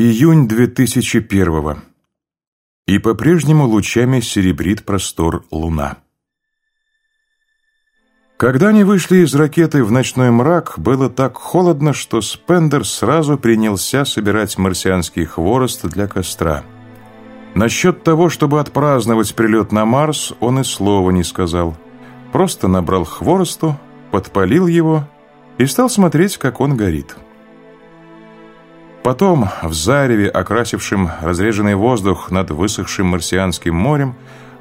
Июнь 2001 И по-прежнему лучами серебрит простор луна. Когда они вышли из ракеты в ночной мрак, было так холодно, что Спендер сразу принялся собирать марсианский хворост для костра. Насчет того, чтобы отпраздновать прилет на Марс, он и слова не сказал. Просто набрал хворосту, подпалил его и стал смотреть, как он горит. Потом, в зареве, окрасившем разреженный воздух над высохшим марсианским морем,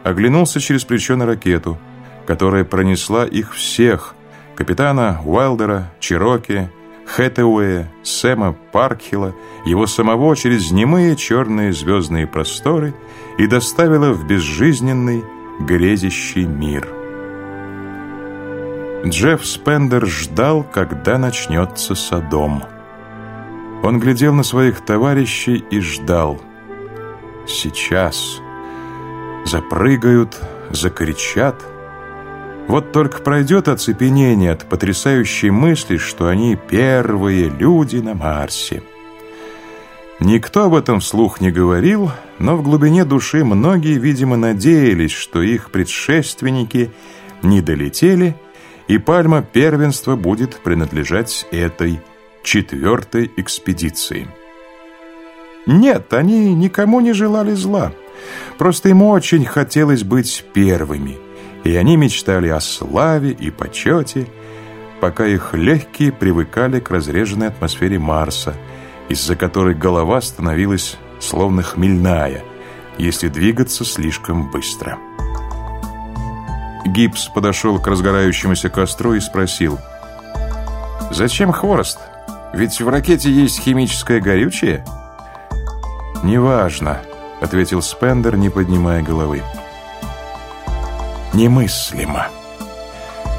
оглянулся через плечо на ракету, которая пронесла их всех, капитана Уайлдера, Чироки, Хэтэуэя, Сэма Паркхилла, его самого через немые черные звездные просторы и доставила в безжизненный, грезящий мир. Джефф Спендер ждал, когда начнется Содом. Он глядел на своих товарищей и ждал. Сейчас. Запрыгают, закричат. Вот только пройдет оцепенение от потрясающей мысли, что они первые люди на Марсе. Никто об этом вслух не говорил, но в глубине души многие, видимо, надеялись, что их предшественники не долетели, и пальма первенства будет принадлежать этой четвертой экспедиции. Нет, они никому не желали зла. Просто им очень хотелось быть первыми, и они мечтали о славе и почете, пока их легкие привыкали к разреженной атмосфере Марса, из-за которой голова становилась словно хмельная, если двигаться слишком быстро. Гипс подошел к разгорающемуся костру и спросил, «Зачем хворост?» Ведь в ракете есть химическое горючее?» «Неважно», — ответил Спендер, не поднимая головы. «Немыслимо.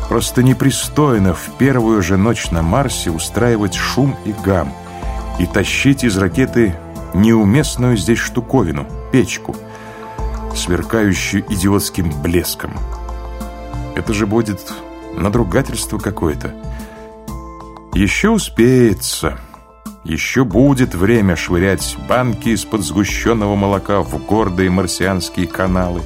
Просто непристойно в первую же ночь на Марсе устраивать шум и гам и тащить из ракеты неуместную здесь штуковину, печку, сверкающую идиотским блеском. Это же будет надругательство какое-то. Еще успеется. Еще будет время швырять банки из-под сгущенного молока в гордые марсианские каналы.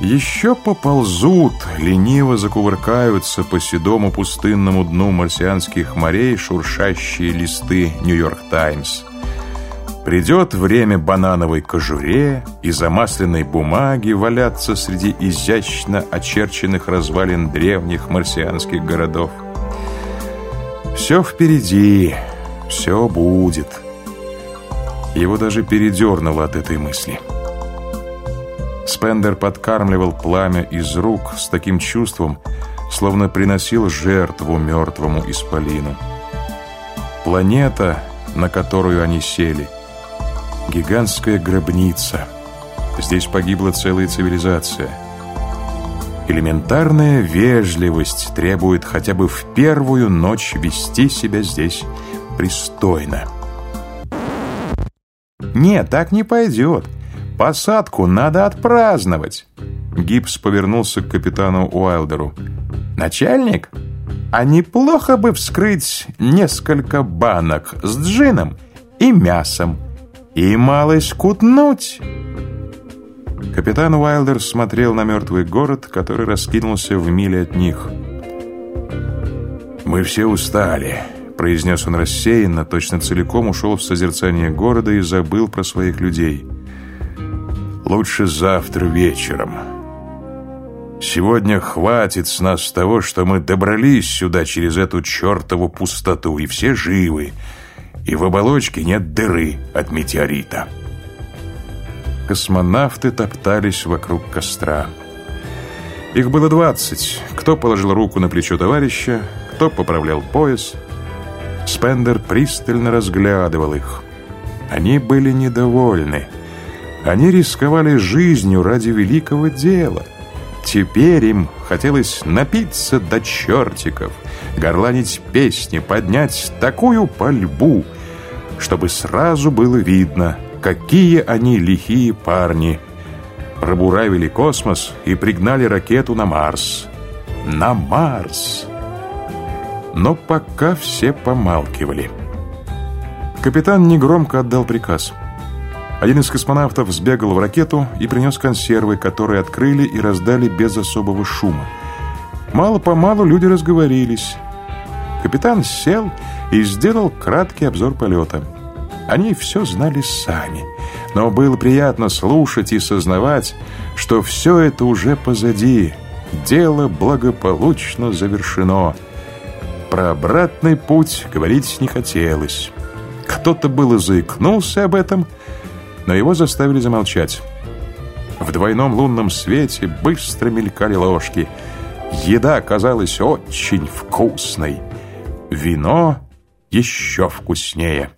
Еще поползут, лениво закувыркаются по седому пустынному дну марсианских морей шуршащие листы «Нью-Йорк Таймс». Придет время банановой кожуре и замасленной бумаги валяться среди изящно очерченных развалин древних марсианских городов. Все впереди, все будет. Его даже передернуло от этой мысли. Спендер подкармливал пламя из рук с таким чувством, словно приносил жертву мертвому исполину. Планета, на которую они сели, гигантская гробница. Здесь погибла целая цивилизация – Элементарная вежливость требует хотя бы в первую ночь вести себя здесь пристойно. «Нет, так не пойдет. Посадку надо отпраздновать». Гибс повернулся к капитану Уайлдеру. «Начальник, а неплохо бы вскрыть несколько банок с джином и мясом и малость кутнуть». Капитан Уайлдер смотрел на мертвый город, который раскинулся в миле от них. «Мы все устали», — произнес он рассеянно, точно целиком ушел в созерцание города и забыл про своих людей. «Лучше завтра вечером. Сегодня хватит с нас того, что мы добрались сюда через эту чертову пустоту, и все живы, и в оболочке нет дыры от метеорита» космонавты топтались вокруг костра. Их было двадцать. Кто положил руку на плечо товарища, кто поправлял пояс. Спендер пристально разглядывал их. Они были недовольны. Они рисковали жизнью ради великого дела. Теперь им хотелось напиться до чертиков, горланить песни, поднять такую пальбу, чтобы сразу было видно — Какие они лихие парни! Пробуравили космос и пригнали ракету на Марс. На Марс! Но пока все помалкивали. Капитан негромко отдал приказ. Один из космонавтов сбегал в ракету и принес консервы, которые открыли и раздали без особого шума. Мало-помалу люди разговорились. Капитан сел и сделал краткий обзор полета. Они все знали сами, но было приятно слушать и сознавать, что все это уже позади. Дело благополучно завершено. Про обратный путь говорить не хотелось. Кто-то было заикнулся об этом, но его заставили замолчать. В двойном лунном свете быстро мелькали ложки. Еда казалась очень вкусной. Вино еще вкуснее.